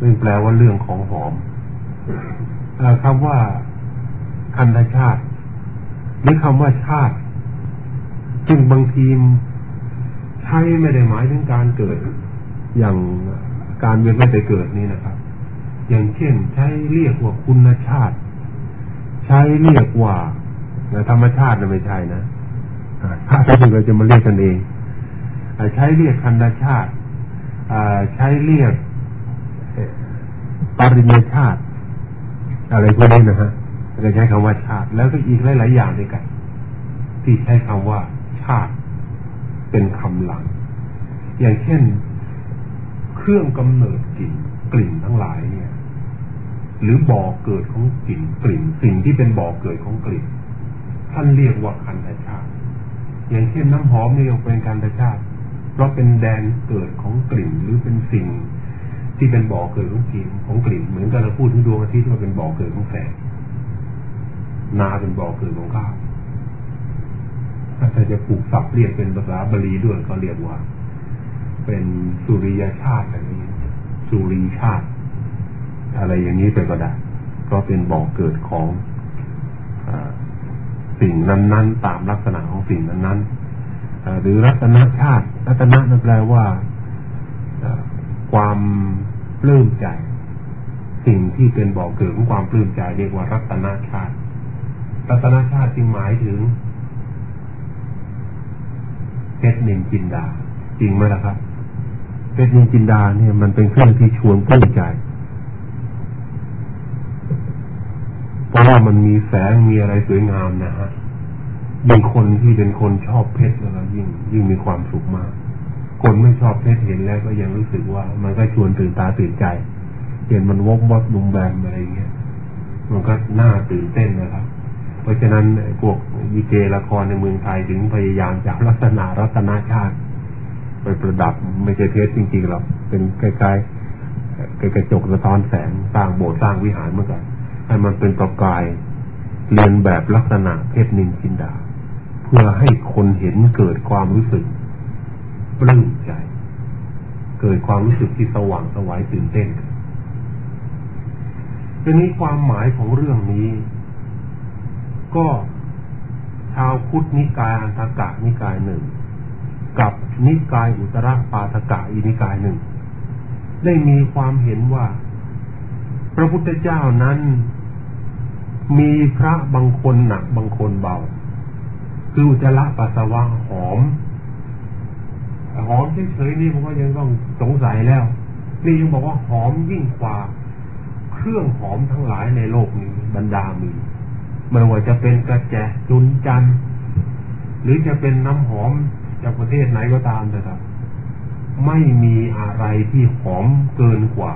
ซึ่งแปลว่าเรื่องของหอมคำว่าคันธชาติ หรือคำว่าชาติ จึงบางทีใช้ไม่ได้หมายถึงการเกิด อย่างการเวียนไม่ไปเกิดนี่นะครับ อย่างเช่น ใช้เรียกว่าคุณชาติ ใช้เรียกว่าธรรมชาติไม่ใช่นะถ้าถ้าเราจะมาเรียกกันเองใช้เรียกคันธชาติใช้เรียก ปริญญาชาติ อะไรพวกนี้นะฮะจะใช้คำว่าชาติ แล้วก็อีกหลาย ๆ อย่างด้วยกัน ที่ใช้คำว่า ชาติ เป็นคำหลัง อย่างเช่น เครื่องกำเนิดกลิ่นกลิ่นทั้งหลายเนี่ย หรือบ่อเกิดของกลิ่นกลิ่น สิ่งที่เป็นบ่อเกิดของกลิ่น ท่านเรียกว่าคันธชาติ อย่างเช่นน้ำหอมนี่เป็นคันธชาติ เพราะเป็นแดนเกิดของกลิ่นหรือเป็นสิ่ง ที่เป็นบ่อเกิดของกลิ่นของกลิ่นเหมือนกับเราพูดถึงดวงอาทิตย์ว่าเป็นบ่อเกิดของแสงนาเป็นบ่อเกิดของข้าวถ้าจะปลูกศัพท์เรียกเป็นภาษาบาลีด้วยก็เรียกว่า เป็นสุริยชาติอะไรนี้สุริชาติ อะไรอย่างนี้ไปก็ได้ก็เป็นบ่อเกิดของอสิ่งนั้น ๆ ตามลักษณะของสิ่งนั้นๆหรือรัตนชาติ รัตนะนั่นแปลว่า ความปลื้มใจ สิ่งที่เป็นบ่อกเกิดของความปลื้มใจเรียกว่ารัตนาชาติ รัตนาชาติจึงหมายถึงเพชรนินจินดา จริงไหมล่ะครับเพชรนินจินดาเนี่ยมันเป็นเครื่องที่ชวนปลื้มใจเพราะว่ามันมีแสงมีอะไรสวยงามนะฮะยิ่งคนที่เป็นคนชอบเพชรแล้วยิ่งยิ่งมีความสุขมาก คนไม่ชอบเพชรเห็นแล้วก็ยังรู้สึกว่า มันก็ชวนตื่นตาตื่นใจเห็นมันวกวัดลุมแบมอะไรเงี้ยมันก็น่าตื่นเต้นนะครับ เพราะฉะนั้นพวกยีเจละครในเมืองไทยถึงพยายามจับลักษณะรัตนชาติ ไปประดับไม่ใช่เพชรจริงๆหรอกเป็นใกล้ๆกระจกสะท้อนแสงสร้างโบสถ์สร้างวิหารเมื่อกันให้มันเป็นประกายเรียนแบบลักษณะเพชรนินจินดา เพื่อให้คนเห็นเกิดความรู้สึก ปลื้มใจ เกิดความรู้สึกที่สว่างสวายตื่นเต้นทีนี้ความหมายของเรื่องนี้ ก็ชาวพุทธนิกายอันตกะนิกายหนึ่ง กับนิกายอุตรปาทกะอีนิกายหนึ่ง ได้มีความเห็นว่า พระพุทธเจ้านั้น มีพระบางคนหนักบางคนเบา คืออุจจาระปัสสาวะหอม หอมเฉยๆนี่ผมก็ยังต้องสงสัยแล้ว นี่ยังบอกว่าหอมยิ่งกว่าเครื่องหอมทั้งหลายในโลกนี้บรรดามีไม่ว่าจะเป็นกระแจจุนจัน หรือจะเป็นน้ำหอมจากประเทศไหนก็ตามนะครับ ไม่มีอะไรที่หอมเกินกว่า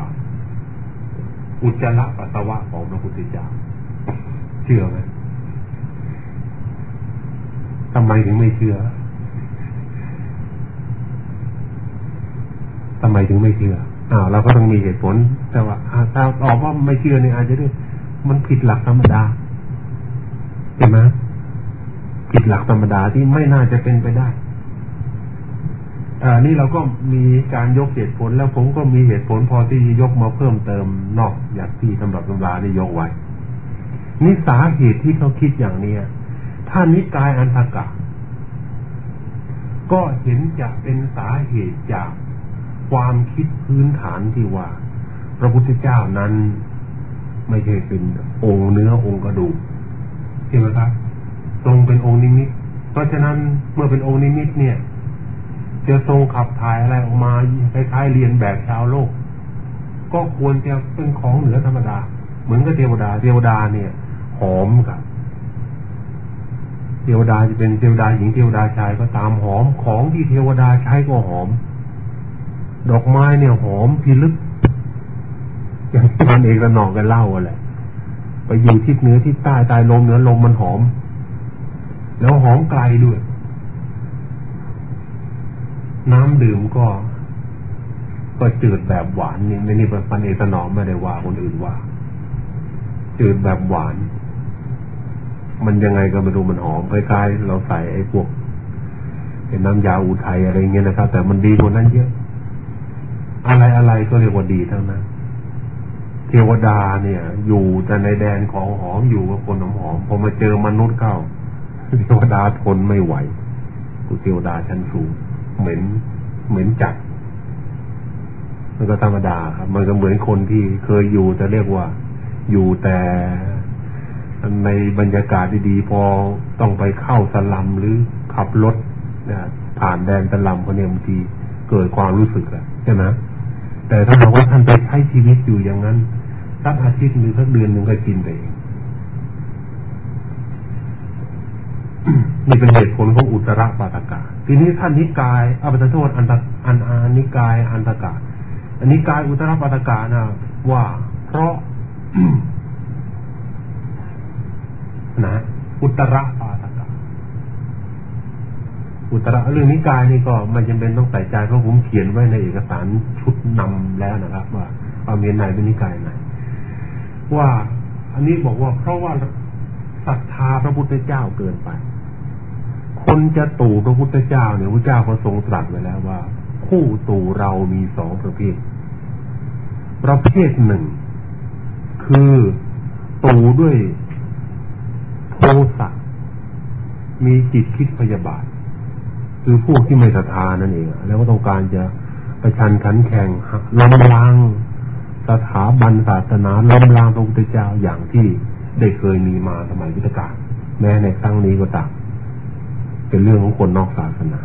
อุจจาระปัสสาวะของพระพุทธเจ้าเชื่อไหมทำไมถึงไม่เชื่อ ทำไมถึงไม่เชื่ออ้าวเราก็ต้องมีเหตุผล แต่ว่าถ้าตอบว่าไม่เชื่อเนี่ยอาจจะด้วยมันผิดหลักธรรมดาใช่ไหมผิดหลักธรรมดาที่ไม่น่าจะเป็นไปได้อ่านี่เราก็มีการยกเหตุผล แล้วผมก็มีเหตุผลพอที่ยกมาเพิ่มเติมนอกจากที่สำหรับตำราได้ยกไว้นี่สาเหตุที่เขาคิดอย่างเนี้ยถ้านิกายอันตกะก็เห็นจะเป็นสาเหตุจาก ความคิดพื้นฐานที่ว่า พระพุทธเจ้านั้น ไม่ใช่เป็นองค์เนื้อองค์กระดูกใช่ไหมครับทรงเป็นองค์นิมิต เพราะฉะนั้นเมื่อเป็นองค์นิมิตเนี่ย จะทรงขับถ่ายอะไรออกมาคล้ายๆเรียนแบบชาวโลก ก็ควรจะเป็นของเหนือธรรมดา เหมือนกับเทวดา เทวดาเนี่ย หอมครับเทวดาจะเป็นเทวดาหญิงเทวดาชายก็ตามหอมของที่เทวดาใช้ก็หอม ดอกไม้เนี่ยหอมพิลึกอย่างมันเอกระหนองกันเล่าอะไรไปอยู่ทิศเหนือทิศใต้ใต้ลมเหนือลมมันหอม แล้วหอมไกลด้วย น้ำดื่มก็ ก็จืดแบบหวานนี่ไม่นี่ปันเอกระหนอมไม่ได้ว่าคนอื่นว่า จืดแบบหวาน มันยังไงก็ไม่รู้มันหอมคล้ายๆเราใส่ไอ้พวกเป็นน้ำยาอุทัยอะไรเงี้ยนะครับ แต่มันดีกว่านั้นเยอะ อะไรอะไรก็เรียกว่าดีทั้งนั้น เทวดาเนี่ย อยู่แต่ในแดนของหอมอยู่กับคนหอมหอมพอมาเจอมนุษย์เข้า เทวดาทนไม่ไหวกูเทวดาชั้นสูง เหม็นเหม็นจัดมันก็ธรรมดาครับ มันก็เหมือนคนที่เคยอยู่แต่เรียกว่า อยู่แต่ในบรรยากาศดีๆพอต้องไปเข้าสลัมหรือขับรถนะผ่านแดนสลัมคนนี้บางทีเกิดความรู้สึกอะใช่ไหม แต่ถ้าบอกว่าท่านไปใช้ชีวิตอยู่อย่างนั้นสักอาทิตย์หรือสักเดือนหนึ่งก็กินไปเองนี่เป็นเหตุผลของอุตรปาตกาทีนี้ท่านนิกายอภิธโทษอันตอันอานิกายอันตกาอันนิกายอุตรปาตกานะว่า เพราะนะอุตร อุตระเรื่องนิกายนี่ก็มันจำเป็นต้องใส่ใจเพราะผมเขียนไว้ในเอกสารชุดนำแล้วนะครับ ว่าความเมียนไหนเป็นนิกายไหนว่าอันนี้บอกว่าเพราะว่าศรัทธาพระพุทธเจ้าเกินไป คนจะตู่พระพุทธเจ้าเนี่ยพระเจ้าก็ทรงตรัสไว้แล้วว่า คู่ตู่เรามีสองประเภท ประเภทหนึ่ง คือตู่ด้วยโทสะมีจิตคิดพยาบาท คือพวกที่ไม่ศรัทธานั่นเองแล้วก็ต้องการจะประชันขันแข่งล้มล้างสถาบันศาสนาล้มล้างพระพุทธเจ้าอย่างที่ได้เคยมีมาสมัยพุทธกาลแม้ในครั้งนี้ก็ตามเป็นเรื่องของคนนอกศาสนา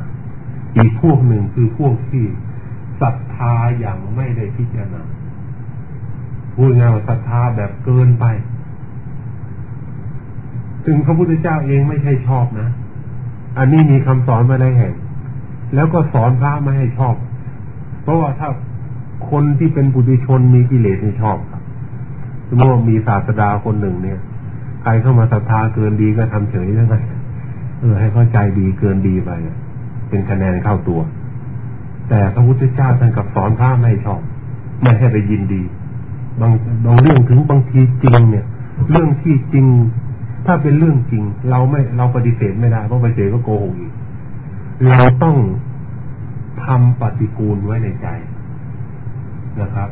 อีกพวกหนึ่งคือพวกที่ศรัทธาอย่างไม่ได้พิจารณาพูดง่ายว่าศรัทธาแบบเกินไป ถึงพระพุทธเจ้าเองไม่ใช่ชอบนะ อันนี้มีคำสอนมาในแห่ง แล้วก็สอนพระไม่ให้ชอบ เพราะว่าถ้าคนที่เป็นบุตรชนมีกิเลสไม่ชอบครับสมมติว่ามีศาสดาคนหนึ่งเนี่ย ใครเข้ามาศรัทธาเกินดีก็ทำเฉยได้ไหมเออให้เข้าใจดีเกินดีไปเป็นคะแนนเข้าตัว แต่พระพุทธเจ้าท่านกับสอนพระไม่ชอบ ไม่ให้ไปยินดี บางบางเรื่องถึงบางทีจริงเนี่ย เรื่องที่จริง ถ้าเป็นเรื่องจริง เราไม่เราปฏิเสธไม่ได้เพราะปฏิเสธก็โกหกอีกเราต้องทำปฏิกูลไว้ในใจนะครับ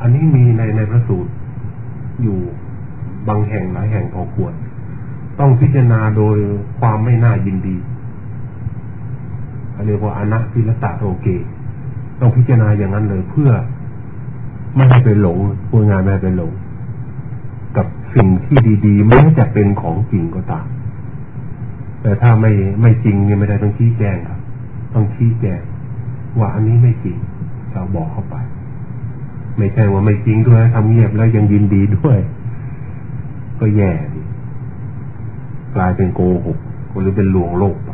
อันนี้มีในในพระสูตรอยู่บางแห่งหลายแห่งพอควร ต้องพิจารณาโดยความไม่น่ายินดีเรียกว่าอนัติลตะโรเกต้องพิจารณาอย่างนั้นเลยเพื่อไม่ให้ไปหลงพูดงานไม่ให้ไปหลง สิ่งที่ดีๆแม้จะเป็นของจริงก็ตาม แต่ถ้าไม่ไม่จริงเนี่ยไม่ได้ต้องชี้แจงครับ ต้องชี้แจงว่าอันนี้ไม่จริง เราบอกเข้าไป ไม่ใช่ว่าไม่จริงด้วยทำเงียบแล้วยังยินดีด้วย ก็แย่ดิกลายเป็นโกหกหรือเป็นลวงโลกไป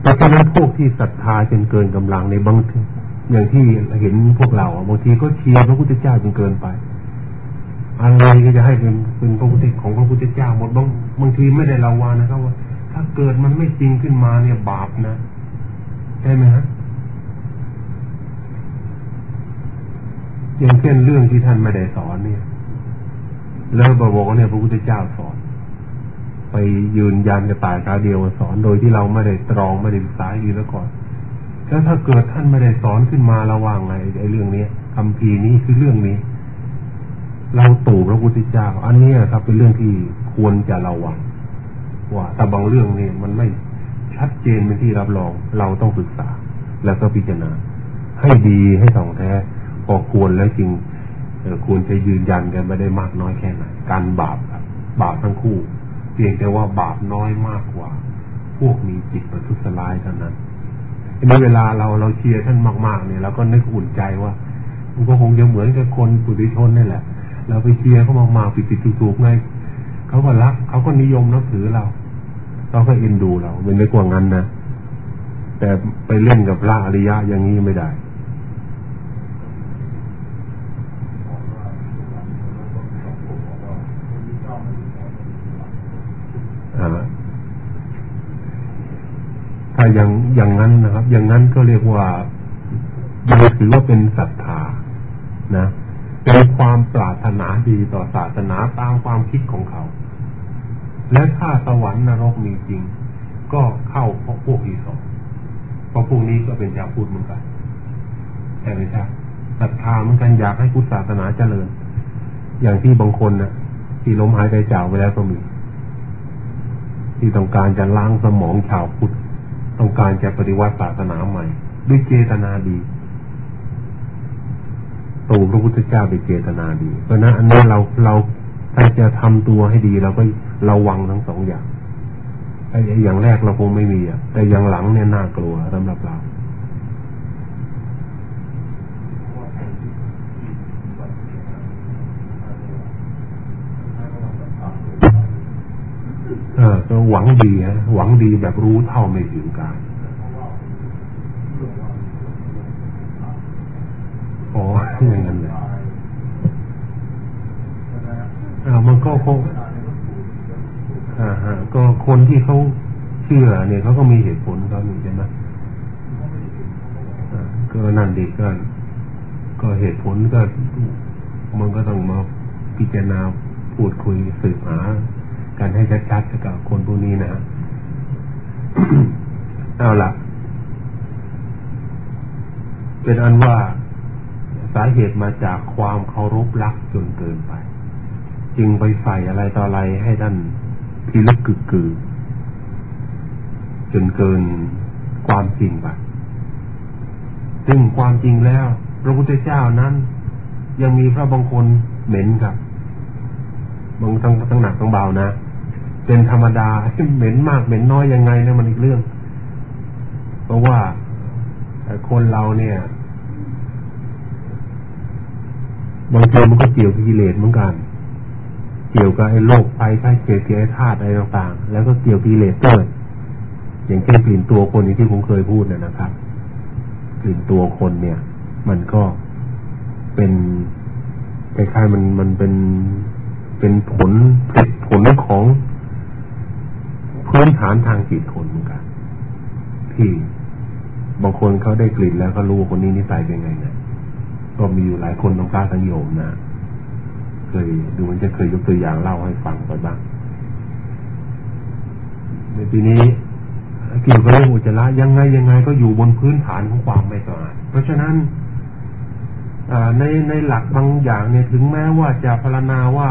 เพราะฉะ นั้นพวกที่ศรัทธาจนเกินกำลังในบางทีอย่างที่เห็นพวกเราบางทีก็เชียร์พระพุทธเจ้าจนเกินไปอะไรก็จะให้เป็นเป็นพระพุทธของพระพุทธเจ้าหมดบางบางทีไม่ได้ระวังนะครับว่า ถ้าเกิดมันไม่จริงขึ้นมาเนี่ยบาปนะใช่ไหมฮะอย่างเช่นเรื่องที่ท่านไม่ได้สอนเนี่ย แล้วบอกว่าเนี่ยพระพุทธเจ้าสอน ไปยืนยันจะตายคาเดียวสอนโดยที่เราไม่ได้ตรองไม่ได้ศึกษาดีแล้วก่อนแล้วถ้าเกิดท่านไม่ได้สอนขึ้นมาระว่างไงไอ้เรื่องนี้คำพีนี้คือเรื่องนี้ เราตู่พระพุทธเจ้า อันนี้ครับ เป็นเรื่องที่ควรจะระวังว่าแต่บางเรื่องนี่มันไม่ชัดเจนเป็นที่รับรอง เราต้องศึกษา แล้วก็พิจารณา ให้ดีให้ถ่องแท้พอควรแล้วจริงควรจะยืนยันกันไม่ได้มากน้อยแค่ไหนการบาปบาปทั้งคู่ เพียงแต่ว่าบาปน้อยมากกว่า พวกมีจิตประทุษร้ายเท่านั้นในเวลาเราเราเชียร์ท่านมากๆเนี่ยเราก็นึกอุ่นใจว่า มันก็คงจะเหมือนกับคนปุถุชนนี่แหละ เราไปเชียร์เขามากๆปิดๆถูกๆไงเขาก็รักเขาก็นิยมนับถือเรา เราก็เอ็นดูเราเป็นไม่กว่างั้นนะแต่ไปเล่นกับพระอริยะอย่างนี้ไม่ได้าอย่างอย่างนั้นนะครับ อย่างนั้นก็เรียกว่ายังถือว่าเป็นศรัทธานะเป็นความปรารถนาดีต่อศาสนาตามความคิดของเขา และถ้าสวรรค์นรกมีจริง ก็เข้าพวกพวกที่สองเพราะพวกนี้ก็เป็นชาวพุทธเหมือนกันแต่ไม่ใช่ศรัทธาเหมือนกันอยากให้พุทธศาสนาเจริญ อย่างที่บางคนนะที่ล้มหายใจจากไปแล้วก็มี ที่ต้องการจะล้างสมองชาวพุทธ ต้องการจะปฏิวัติศาสนาใหม่ ด้วยเจตนาดีตูพระพุทธเจ้าด้วยเจตนาดี เพราะนั้นอันนี้เราเราถ้าจะทำตัวให้ดีเราก็ระวังทั้งสองอย่างไอ้อย่างแรกเราคงไม่มีอะแต่อย่างหลังเนี่ยน่ากลัวสำหรับเราเออ ก็หวังดีฮะหวังดีแบบรู้เท่าไม่ถึงการอ๋ออย่างนั้นเลยอ่ามันก็คงอ่าฮะก็คนที่เขาเชื่อเนี่ยเขาก็มีเหตุผลเขาอยู่ใช่ไหมก็นั่นดีก็ ก็เหตุผลก็มันก็ต้องมาพิจารณาพูดคุยสืบหา กันให้ชัดๆกับคนพวกนี้นะเอาละเป็นอันว่าสาเหตุมาจากความเคารพรักจนเกินไป จึงไปใส่อะไรต่ออะไรให้ท่านพิลึกกึกกือ จนเกินความจริงไปซึ่งความจริงแล้ว พระพุทธเจ้านั้น ยังมีพระบางคนเหม็นครับบางทั้งทั้งหนักทั้งเบานะ เป็นธรรมดาเหม็นมากเหม็นน้อยยังไงเนี่ยมันอีกเรื่อง เพราะว่าคนเราเนี่ยบางทีมันก็เกี่ยวกับกิเลสเหมือนกัน เกี่ยวกับไอ้โรคภัยไข้เจ็บเกี่ยวกับธาตุอะไรต่างๆ แล้วก็เกี่ยวกับกิเลสด้วยอย่างเช่นกลิ่นตัวคนที่ผมเคยพูดนะครับกลิ่นตัวคนเนี่ย มันก็เป็นคล้ายๆมันมันเป็นเป็นผลผลผลของ พื้นฐานทางจิตคนเหมือนกันที่บางคนเขาได้กลิ่นแล้วเขารู้คนนี้นิสัยเป็นไงเนี่ยก็มีอยู่หลายคนตรงกล้าทั้งโยมนะเคยดูมันจะเคยยกตัวอย่างเล่าให้ฟังไปบ้างในปีนี้เกี่ยวกับเรื่องอุจจาระยังไงยังไงก็อยู่บนพื้นฐานของความไม่สะอาดเพราะฉะนั้นในในหลักบางอย่างเนี่ยถึงแม้ว่าจะพรรณนาว่า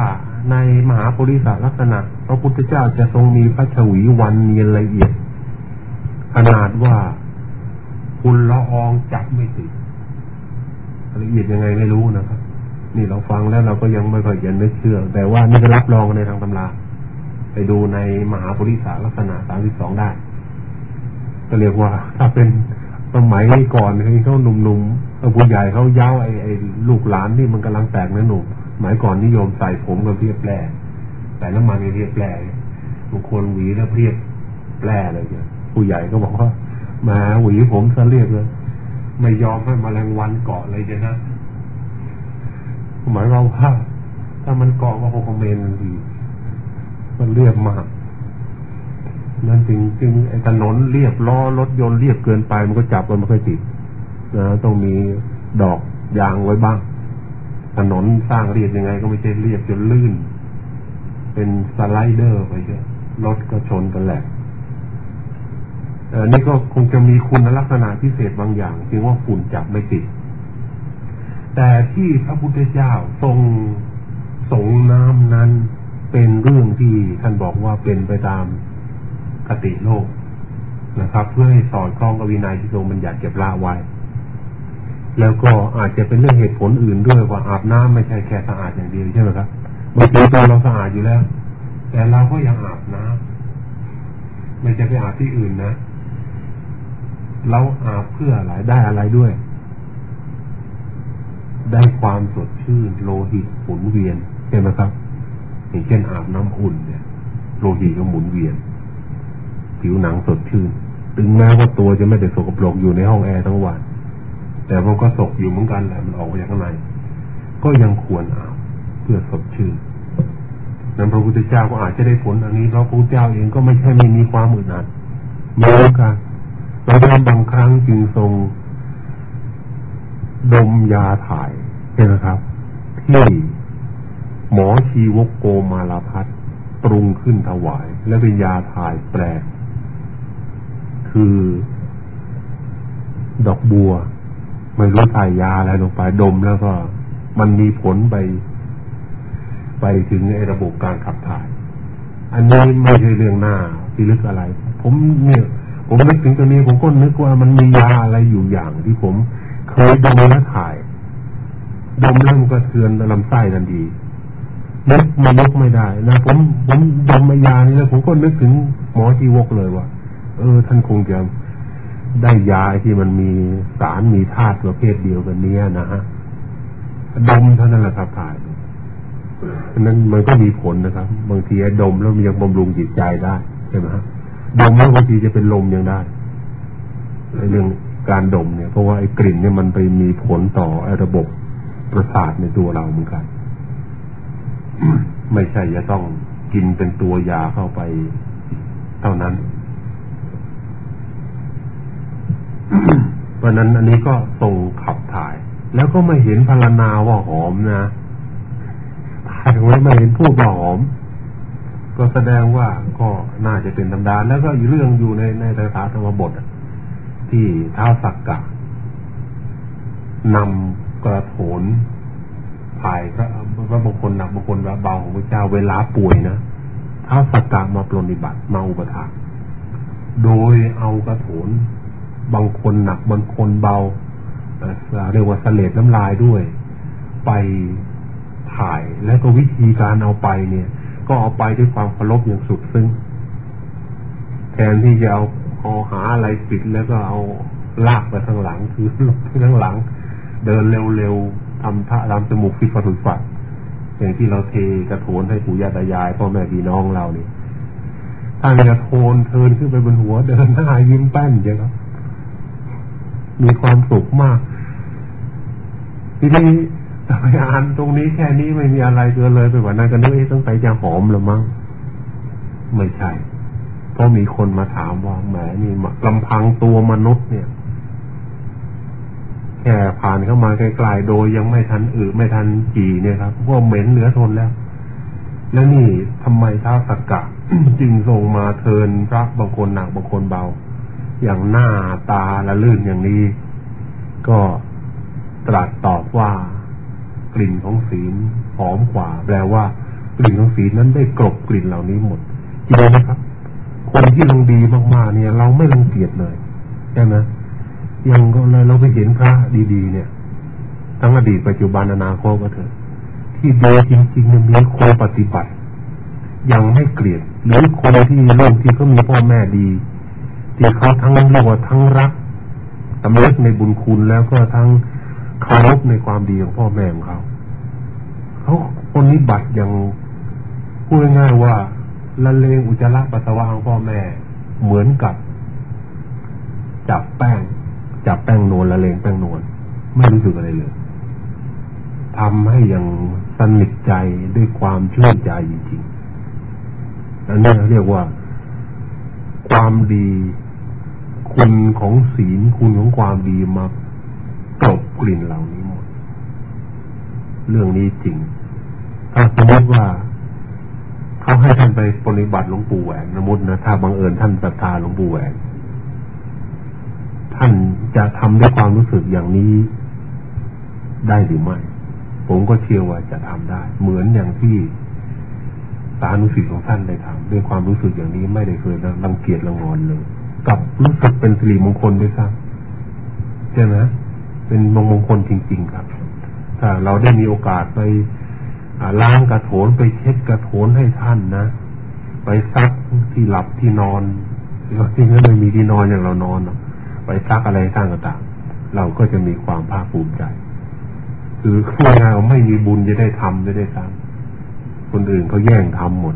ในมหาปริศลักษณะ พระพุทธเจ้าจะทรงมีพระชวีวันเนียนละเอียด ขนาดว่าคุณละอองจับไม่ติดละเอียดยังไงไม่รู้นะครับ นี่เราฟังแล้วเราก็ยังไม่ค่อยยังไม่เชื่อ แต่ว่านี่ก็รับรองในทางตำรา ไปดูในมหาปริศลักษณะสามสิบสองได้ ก็เรียกว่า ถ้าเป็นสมัยก่อนที่เขาหนุ่มๆผู้ใหญ่เขาย้าวไอ้ไอ้ลูกหลานที่มันกำลังแตกนะหนุ่มสมัยก่อนนิยมใส่ผมกับเพียบแปร ใส่น้ำมันเพียบแปรบางคนหวีแล้วเพียบแปรเลยเนี่ยผู้ใหญ่ก็บอกว่ามาหวีผมซะเรียกเลยไม่ยอมให้มแมลงวันเกาะเลยจะนะหมายความว่าถ้ามันเกาะก็โฮเมนดีมันเรียบมากนั่นจริงจริงไอ้ถนนเรียบล้อรถยนต์เรียบเกินไปมันก็จับมันไม่ค่อยติดนะต้องมีดอกยางไว้บ้าง ถนนสร้างเรียบยังไง ก็ไม่ใช่เรียบจนลื่น เป็นสไลเดอร์ไปเยอะรถก็ชนกันแหละนี่ก็คงจะมีคุณลักษณะพิเศษบางอย่างจึงว่าฝุ่นจับไม่ติด แต่ที่พระพุทธเจ้าทรงสงน้ำนั้นเป็นเรื่องที่ท่านบอกว่าเป็นไปตามคติโลกนะครับ เพื่อให้สอดคล้องกับวินัยที่ทรงบัญญัติเก็บละไว้ แล้วก็อาจจะเป็นเรื่องเหตุผลอื่นด้วยว่าอาบน้ำไม่ใช่แค่สะอาดอย่างเดียวใช่ไหมครับ บางทีตัวเราสะอาดอยู่แล้ว แต่เราก็ยังอาบน้ำไม่ใช่ไปอาบที่อื่นนะ เราอาบเพื่ออะไรได้อะไรด้วย ได้ความสดชื่น โลหิตหมุนเวียนใช่ไหมครับอย่างเช่นอาบน้ำอุ่นเนี่ย โลหิตก็หมุนเวียน ผิวหนังสดชื่น ถึงแม้ว่าตัวจะไม่ได้สกปรกอยู่ในห้องแอร์ทั้งวันแต่มันก็สกอยู่เหมือนกันแหละมันออกมาจากข้างในก็ยังควรอาบ เพื่อสดชื่นนั้นพระพุทธเจ้าก็อาจจะได้ผลอันนี้เพราะพระพุทธเจ้าเองก็ไม่ใช่ไม่มีความมืดอัดเหมือกันเราได้บางครั้งจึงทรง ดมยาถ่ายใช่ไหมครับ ที่หมอชีวกโกมาลาพัฒปรุงขึ้นถวาย และเป็นยาถ่ายแปลก คือ ดอกบัว ไม่รู้ใส่ยาอะไรลงไปดมแล้วก็ มันมีผลไป ไปถึงในระบบการขับถ่าย อันนี้ไม่ใช่เรื่องหน้าที่ลึกอะไร ผมเนี่ยผมนึกถึงตรงนี้ผมก็นึกว่ามันมียาอะไรอยู่อย่างที่ผมเคยดมแล้วถ่ายดมแล้วมันก็เทือนลำไส้ทันทีนึกมันนึกไม่ได้นะผมผมดมยานี่แล้วผมก็นึกถึงหมอที่วกเลยว่า เออ ท่านคงจะได้ยาที่มันมีสารมีธาตุประเภทเดียวกันเนี้ยนะฮะดมเท่านั้นแหละครับถ่าย นั้นมันก็มีผลนะครับ บางทีดมแล้วมันยังบำรุงจิตใจได้ใช่ไหมฮะดมแล้วบางทีจะเป็นลมยังได้เรื่องการดมเนี่ย เพราะว่าไอ้กลิ่นเนี่ยมันไปมีผลต่อไอ้ระบบประสาทในตัวเราเหมือนกัน ไม่ใช่จะต้องกินเป็นตัวยาเข้าไปเท่านั้น เพราะนั้นอันนี้ก็ส่งขับถ่าย แล้วก็ไม่เห็นพรรณนาว่าหอมนะ ถ่ายไว้ไม่เห็นพูดว่าหอม ก็แสดงว่าก็น่าจะเป็นธรรมดา แล้วก็อีกเรื่องอยู่ในในตถาธรรมบทที่ท้าวสักกะนำกระโถนถ่ายพระพระบางคนหนักบางคนเบาของพระเจ้าเวลาป่วยนะท้าวสักกะมาปรนิบัติมาอุปถาโดยเอากระโถนบางคนหนักบางคนเบาเรียกว่าเสลดน้ำลายด้วย ไป ถ่าย แล้วก็วิธีการเอาไปเนี่ย ก็เอาไปด้วยความเคารพอย่างสุดซึ่งแทนที่จะเอาเอาหาอะไรปิดแล้วก็เอาลากไปข้างหลังคือลงไปข้างหลัง เดินเร็วๆทำท่าทำจมูกฟิตฟัดฝัดอย่างที่เราเทกระโถนให้ปู่ย่าตายายพ่อแม่พี่น้องเราเนี่ยท่านกระโถนเทินขึ้นไปบนหัวเดินหน้ายิ้มแป้นเยอะครับมีความสุขมากทีนี้ ไปอ่านตรงนี้แค่นี้ไม่มีอะไรเกินเลยไปกว่านั้นก็นึกต้องไปจะหอมหรือมั้งไม่ใช่ เพราะมีคนมาถามว่าแหมนี่ลำพังตัวมนุษย์เนี่ย แค่ผ่านเข้ามาไกลๆโดยยังไม่ทันอือไม่ทันจีเนี่ยครับพวกเหม็นเหลือทนแล้ว แล้วนี่ทำไมท้าสักกะจึงส่งมาเทินพระบางคนหนักบางคนเบา อย่างหน้าตาละลื่นอย่างนี้ ก็ตรัสตอบว่า กลิ่นของศีลหอมกว่า แปลว่ากลิ่นของศีลนั้นได้กลบกลิ่นเหล่านี้หมดจริงไหมครับ คนที่ลงดีมากๆเนี่ย เราไม่รังเกียจเลยใช่ไหมยังก็เลยเราไปเห็นพระดีๆ เนี่ย ทั้งอดีตปัจจุบันอนาคตก็เถอะที่ดีจริงๆมันมีคนปฏิบัติ ยังไม่เกลียดหรือคนที่ลูกที่เขามีพ่อแม่ดี ที่เขาทั้งรียกทั้งรักสำนึกในบุญคุณแล้วก็ทั้ง เคารพในความดีของพ่อแม่ของเขาเขาคนนี้บัตรยังพูดง่ายๆว่าละเลงอุจจาระปัสสาวะของพ่อแม่ เหมือนกับ จับแป้ง จับแป้งนวลละเลงแป้งนวลไม่รู้สึกอะไรเลยทำให้ยังสนิทใจด้วยความชื่นใจจริงๆอันนี้เรียกว่า ความดี คุณของศีลคุณของความดีมา กลิ่นเหล่านี้หมด เรื่องนี้จริง ถ้าสมมติว่าเขาให้ท่านไปปฏิบัติหลวงปู่แหวนสมมตินะถ้าบังเอิญท่านศรัทธาหลวงปู่แหวน ท่านจะทำด้วยความรู้สึกอย่างนี้ได้หรือไม่ ผมก็เชื่อว่าจะทำได้ เหมือนอย่างที่สานุสิทธิ์ของท่านได้ทำด้วยความรู้สึกอย่างนี้ไม่ได้เคยรังเกียจรังงอนเลย กับรู้สึกเป็นสิริมงคลด้วยซ้ำใช่ไหม เป็นมงมงคลจริง ๆ ครับ ถ้าเราได้มีโอกาสไปล้างกระโถนไปเช็ดกระโถนให้ท่านนะ ไปซักที่หลับที่นอนที่นั้นไม่มีที่นอนอย่างเรานอนไปซักอะไรท่านก็ตามเราก็จะมีความภาคภูมิใจ คือคืองานไม่มีบุญจะได้ทำจะได้ทำคนอื่นเขาแย่งทำหมด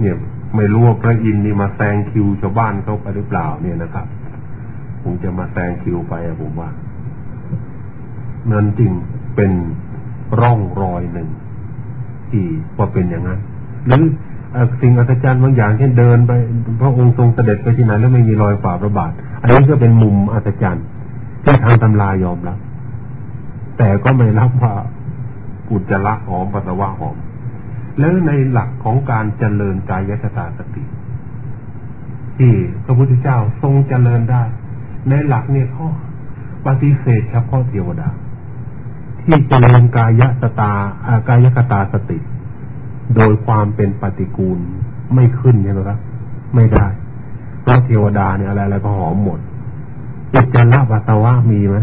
เนี่ยไม่รู้ว่าพระอินทร์นี่มาแซงคิวชาวบ้านเขาไปหรือเปล่าเนี่ยนะครับคงจะมาแซงคิวไปอะผมว่า นั่นจริงเป็นร่องรอยหนึ่ง ที่ว่าเป็นอย่างนั้นหรือสิ่งอัศจรรย์บางอย่างเช่นเดินไป พระองค์ทรงเสด็จไปที่ไหนแล้วไม่มีรอยฝ่าประบาทอันนี้ก็เป็นมุมอัศจรรย์ที่ทางตำรายอมรับแต่ก็ไม่รับว่าอุจจาระหอมปัสสาวะหอม แล้วในหลักของการเจริญกายยตาสติ ที่พระพุทธเจ้าทรงเจริญได้ ในหลักเนี่ยเขาปฏิเสธเฉพาะเทวดา ที่เจริญกายสตาอากายคตาสติ โดยความเป็นปฏิกูลไม่ขึ้นใช่ไหมครับ ไม่ได้เพราะเทวดาเนี่ยอะไรอะไรก็หอมหมดอุจจาระปัสสาวะมีไหม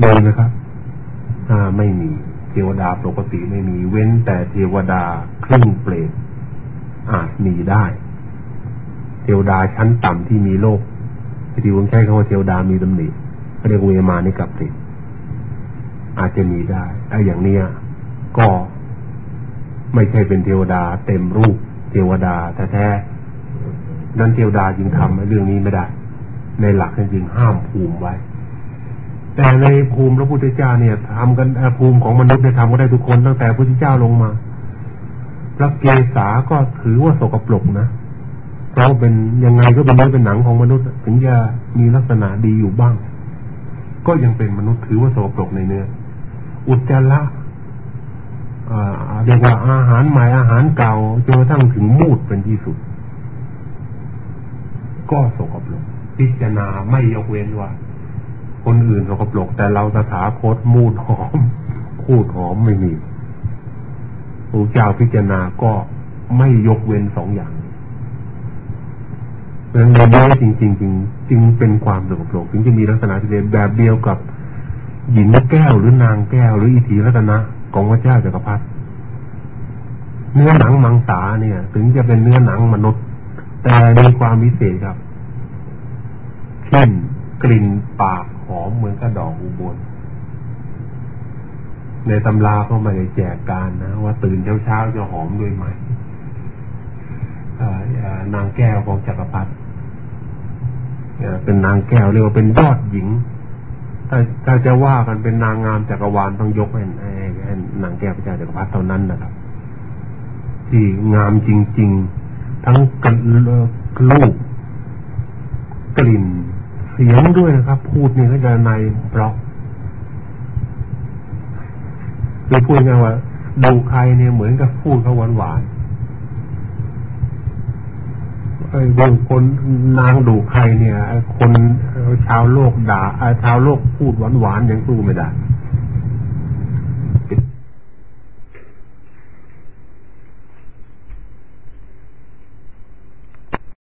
มีไหมครับ อ่า ไม่มี เทวดาปกติไม่มี เว้นแต่เทวดาครึ่งเปรตอาจมีได้ เทวดาชั้นต่ำที่มีโลกที่ผมใช้คำว่าเทวดามีตำหนิเขาเรียกเวมานิกับติด อาจจะมีได้ไอ้อย่างเนี้ยก็ไม่ใช่เป็นเทวดาเต็มรูปเทวดาแท้ๆนั้นเทวดาจึงทำเรื่องนี้ไม่ได้ ในหลักจริงๆห้ามภูมิไว้ แต่ในภูมิพระพุทธเจ้าเนี่ยทำกันภูมิของมนุษย์เนี่ยทำก็ได้ทุกคนตั้งแต่พระพุทธเจ้าลงมาพระเกศาก็ถือว่าสกปรกนะเพราะเป็นยังไงก็เป็นเนื้อเป็นหนังของมนุษย์ ถึงจะมีลักษณะดีอยู่บ้าง ก็ยังเป็นมนุษย์ถือว่าสกปรกในเนื้อ อุจจาระเรียกว่าอาหารใหม่อาหารเก่าจนกระทั่งถึงมูดเป็นที่สุด ก็สกปรกพิจารณาไม่ยกเว้นว่า คนอื่นสกปรกแต่เราสถาคตมูดหอม คูดหอมไม่มีพระเจ้าพิจารณาก็ไม่ยกเว้นสองอย่างเราะฉะนั้นในนี้จริงจริงจริงจึงเป็นความสกปรกถึงจะมีลักษณะที่เรียนแบบเดียวกับ หญิงแก้วหรือนางแก้วหรืออิทธิรัตนะของพระเจ้าจักรพรรดิเนื้อหนังมังสาเนี่ย ถึงจะเป็นเนื้อหนังมนุษย์ แต่มีความวิเศษครับเช่นกลิ่นปากหอมเหมือนกระดอกอุบลในตำราก็ไม่ได้แจกการนะ ว่าตื่นเช้าๆจะหอมด้วยไหมนางแก้วของจักรพรรดิเป็นนางแก้วเรียกว่าเป็นยอดหญิง ถ้าถ้าจะว่ากันเป็นนางงามจักรวาลต้องยกให้ให้นางแก้วพระเจ้าจักรพรรดิเท่านั้นนะครับ ที่งามจริง ๆ ทั้งกันลูกกลิ่นเสียงด้วยนะครับ พูดนี่ก็จะในเพราะคือพูดง่ายว่าดูใครเนี่ยเหมือนกับพูดเขาหวานห เรื่อ้บางคนนางดูใครเนี่ยคนชาวโลกด่าชาวโลกพูดหวานๆยังสู้ไม่ได้